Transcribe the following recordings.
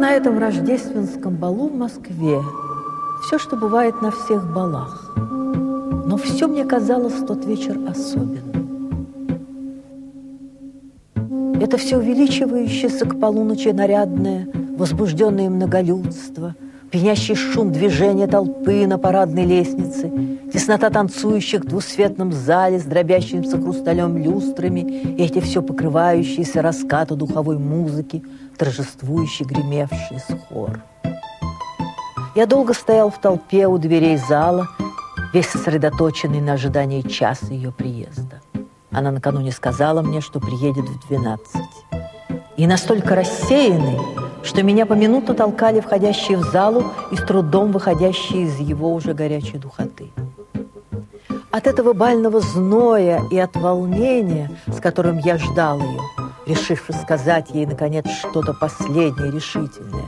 этом рождественском балу в Москве все, что бывает на всех балах. Но все мне казалось в тот вечер особенным. Это все увеличивающееся к полуночи нарядное, возбужденное многолюдство, пьянящий шум движения толпы на парадной лестнице, теснота танцующих в двусветном зале с дробящимся хрусталем люстрами и эти все покрывающиеся раскаты духовой музыки, торжествующий гремевший с хор. Я долго стоял в толпе у дверей зала, весь сосредоточенный на ожидании часа ее приезда. Она накануне сказала мне, что приедет в двенадцать. И настолько рассеянный, что меня поминутно толкали входящие в залу и с трудом выходящие из его уже горячей духоты. От этого бального зноя и от волнения, с которым я ждал ее, решив сказать ей, наконец, что-то последнее, решительное,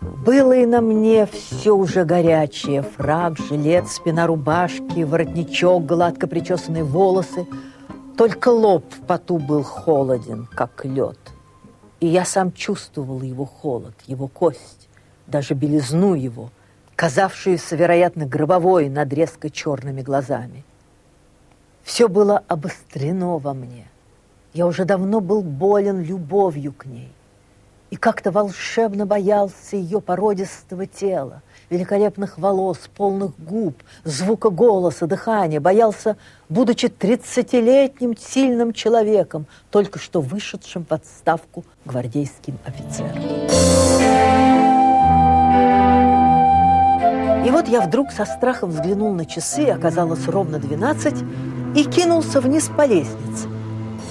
было и на мне все уже горячее. Фраг, жилет, спина рубашки, воротничок, гладко причесанные волосы. Только лоб в поту был холоден, как лед. И я сам чувствовал его холод, его кость, даже белизну его, казавшуюся, вероятно, гробовой над резко черными глазами. Все было обострено во мне. Я уже давно был болен любовью к ней и как-то волшебно боялся ее породистого тела, великолепных волос, полных губ, звука голоса, дыхания, боялся, будучи тридцатилетним сильным человеком, только что вышедшим в отставку гвардейским офицером. И вот я вдруг со страхом взглянул на часы, оказалось ровно двенадцать, и кинулся вниз по лестнице.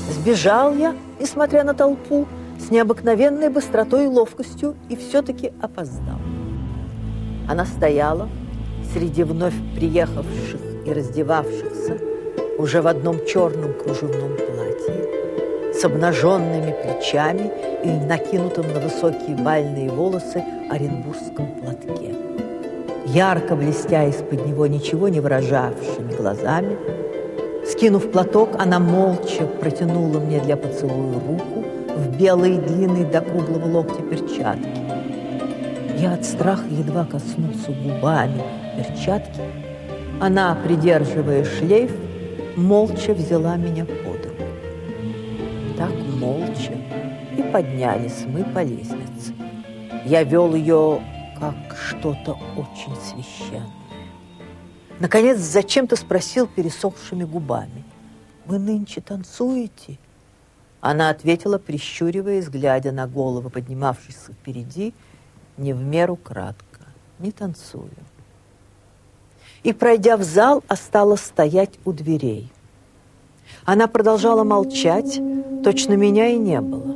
Сбежал я, несмотря на толпу, с необыкновенной быстротой и ловкостью и все-таки опоздал. Она стояла среди вновь приехавших и раздевавшихся уже в одном черном кружевном платье с обнаженными плечами и накинутым на высокие бальные волосы оренбургском платке. Ярко блестя из-под него ничего не выражавшими глазами, скинув платок, она молча протянула мне для поцелуя руку, в белые длинные до круглого локтя перчатки. Я от страха едва коснулся губами перчатки. Она, придерживая шлейф, молча взяла меня под руку. Так молча и поднялись мы по лестнице. Я вел ее как что-то очень священное. Наконец, зачем-то спросил пересохшими губами. «Вы нынче танцуете?» Она ответила, прищуриваясь, глядя на голову, поднимавшейся впереди, не в меру кратко, не танцую. И, пройдя в зал, осталась стоять у дверей. Она продолжала молчать, точно меня и не было.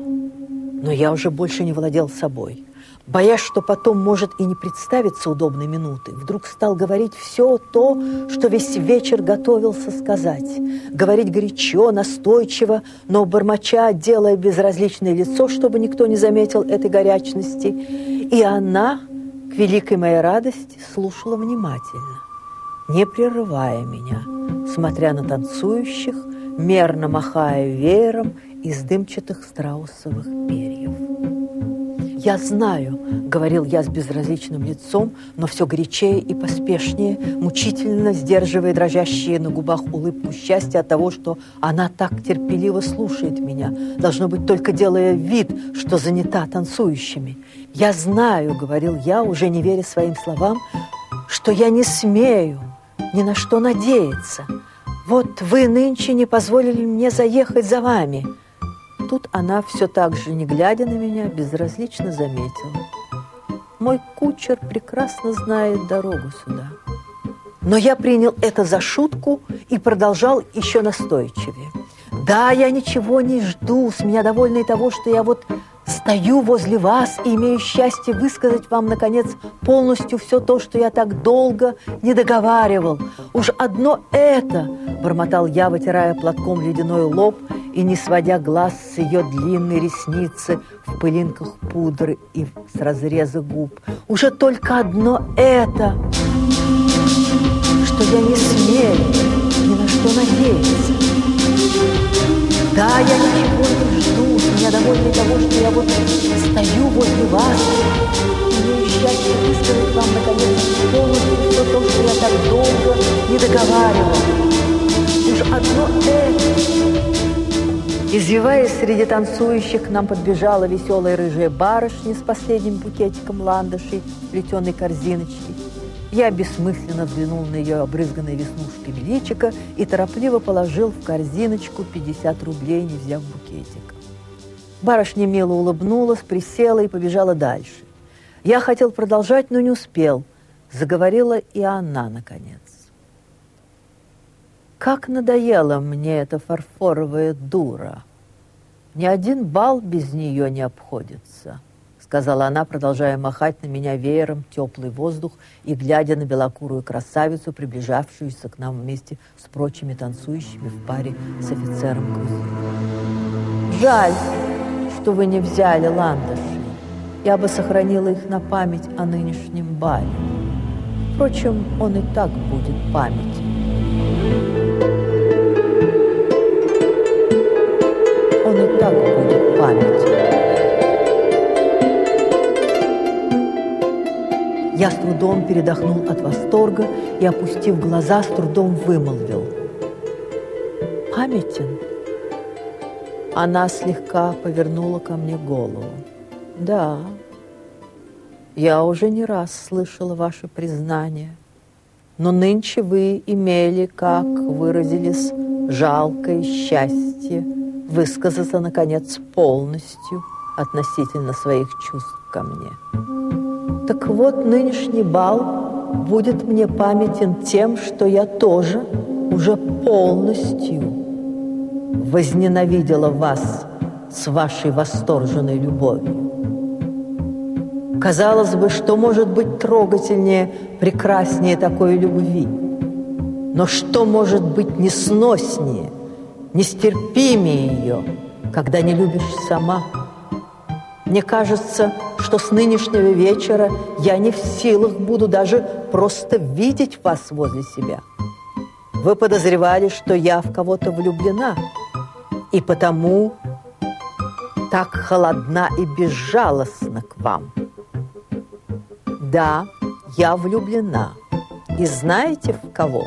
Но я уже больше не владел собой боясь, что потом может и не представиться удобной минуты, вдруг стал говорить все то, что весь вечер готовился сказать. Говорить горячо, настойчиво, но бормоча, делая безразличное лицо, чтобы никто не заметил этой горячности. И она, к великой моей радости, слушала внимательно, не прерывая меня, смотря на танцующих, мерно махая веером из дымчатых страусовых перьев. «Я знаю», — говорил я с безразличным лицом, но все горячее и поспешнее, мучительно сдерживая дрожащие на губах улыбку счастья от того, что она так терпеливо слушает меня, должно быть, только делая вид, что занята танцующими. «Я знаю», — говорил я, уже не веря своим словам, «что я не смею ни на что надеяться. Вот вы нынче не позволили мне заехать за вами» тут она, все так же, не глядя на меня, безразлично заметила. Мой кучер прекрасно знает дорогу сюда. Но я принял это за шутку и продолжал еще настойчивее. Да, я ничего не жду, с меня довольны того, что я вот стою возле вас и имею счастье высказать вам, наконец, полностью все то, что я так долго не договаривал. Уж одно это, бормотал я, вытирая платком ледяной лоб и не сводя глаз с ее длинной ресницы в пылинках пудры и с разреза губ. Уже только одно это, что я не смею ни на что надеяться. Да, я ничего не жду, меня довольны того, что я вот стою возле вас имею счастье высказать вам, наконец, полностью все то, что я так долго не договаривал. Уж одно это... Извиваясь среди танцующих, к нам подбежала веселая рыжая барышня с последним букетиком ландышей плетеной корзиночке. Я бессмысленно взглянул на ее обрызганное веснушками личико и торопливо положил в корзиночку 50 рублей, не взяв букетик. Барышня мило улыбнулась, присела и побежала дальше. Я хотел продолжать, но не успел. Заговорила и она, наконец. Как надоела мне эта фарфоровая дура. Ни один бал без нее не обходится сказала она, продолжая махать на меня веером теплый воздух и глядя на белокурую красавицу, приближавшуюся к нам вместе с прочими танцующими в паре с офицером грузин. Жаль, что вы не взяли ландыши. Я бы сохранила их на память о нынешнем бале. Впрочем, он и так будет памятен. Памятен. Я с трудом передохнул от восторга и, опустив глаза, с трудом вымолвил. «Памятен?» Она слегка повернула ко мне голову. «Да, я уже не раз слышала ваше признание, но нынче вы имели, как выразились, жалкое счастье высказаться, наконец, полностью относительно своих чувств ко мне». Так вот, нынешний бал будет мне памятен тем, что я тоже уже полностью возненавидела вас с вашей восторженной любовью. Казалось бы, что может быть трогательнее, прекраснее такой любви? Но что может быть несноснее, нестерпимее ее, когда не любишь сама? Мне кажется, что с нынешнего вечера я не в силах буду даже просто видеть вас возле себя. Вы подозревали, что я в кого-то влюблена, и потому так холодна и безжалостна к вам. Да, я влюблена. И знаете в кого?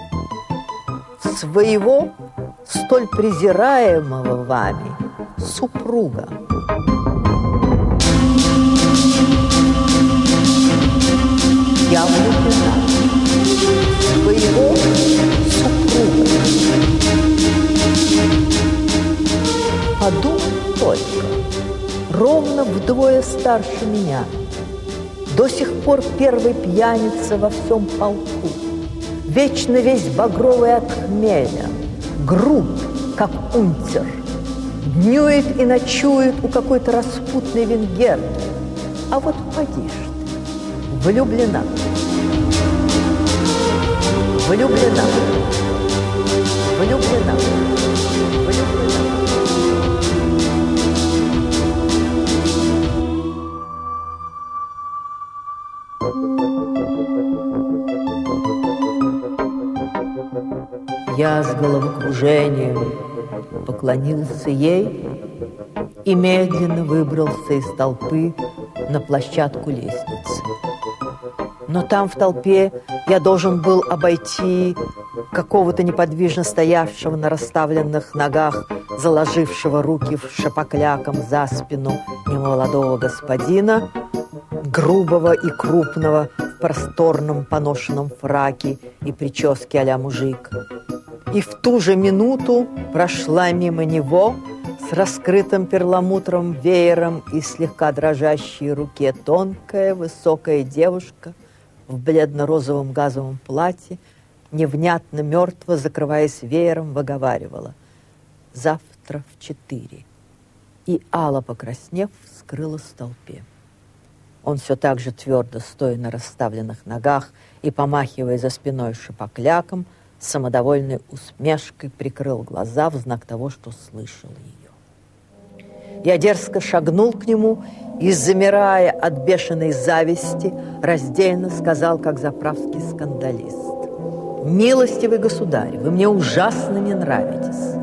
В своего столь презираемого вами супруга. я влюблена в своего супруга. Подумай только, ровно вдвое старше меня, до сих пор первый пьяница во всем полку, вечно весь багровый от хмеля, груб, как унтер, днюет и ночует у какой-то распутной венгерки. А вот поди влюблена. Влюблена. Влюблена. Влюблена. Я с головокружением поклонился ей и медленно выбрался из толпы на площадку лестницы. Но там в толпе я должен был обойти какого-то неподвижно стоявшего на расставленных ногах, заложившего руки в шапокляком за спину немолодого господина, грубого и крупного в просторном поношенном фраке и прическе а мужик. И в ту же минуту прошла мимо него с раскрытым перламутровым веером и слегка дрожащей руке тонкая высокая девушка в бледно-розовом газовом платье, невнятно мертво, закрываясь веером, выговаривала «Завтра в четыре». И Алла, покраснев, скрылась в толпе. Он все так же твердо, стоя на расставленных ногах и помахивая за спиной шипокляком, самодовольной усмешкой прикрыл глаза в знак того, что слышал ее. Я дерзко шагнул к нему и, замирая от бешеной зависти, раздельно сказал, как заправский скандалист. «Милостивый государь, вы мне ужасно не нравитесь».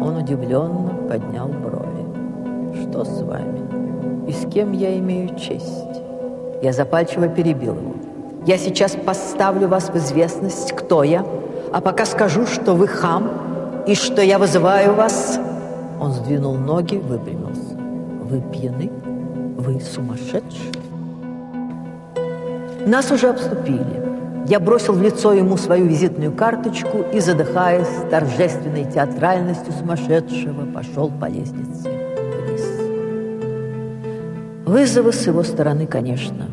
Он удивленно поднял брови. «Что с вами? И с кем я имею честь?» Я запальчиво перебил его. Я сейчас поставлю вас в известность, кто я, а пока скажу, что вы хам и что я вызываю вас... Он сдвинул ноги, выпрямился. Вы пьяны? Вы сумасшедший? Нас уже обступили. Я бросил в лицо ему свою визитную карточку и, задыхаясь торжественной театральностью сумасшедшего, пошел по лестнице вниз. Вызова с его стороны, конечно,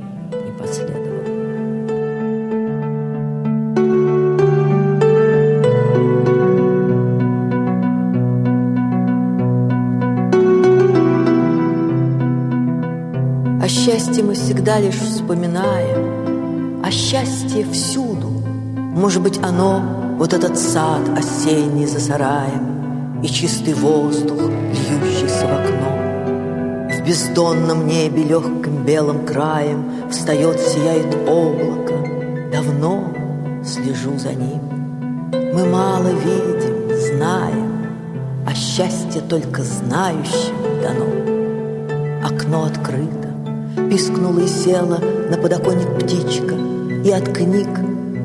счастье мы всегда лишь вспоминаем, А счастье всюду. Может быть, оно, вот этот сад осенний за сараем И чистый воздух, льющийся в окно. В бездонном небе легким белым краем Встает, сияет облако. Давно слежу за ним. Мы мало видим, знаем, А счастье только знающим дано. Окно открыто, Пискнула и села на подоконник птичка, И от книг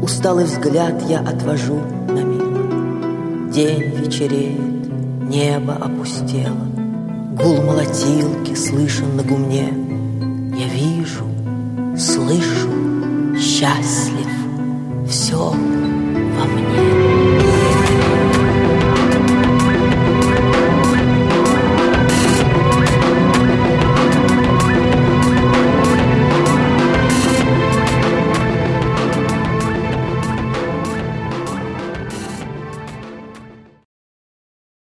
усталый взгляд я отвожу на миг. День вечереет, небо опустело, Гул молотилки слышен на гумне. Я вижу, слышу, счастлив, все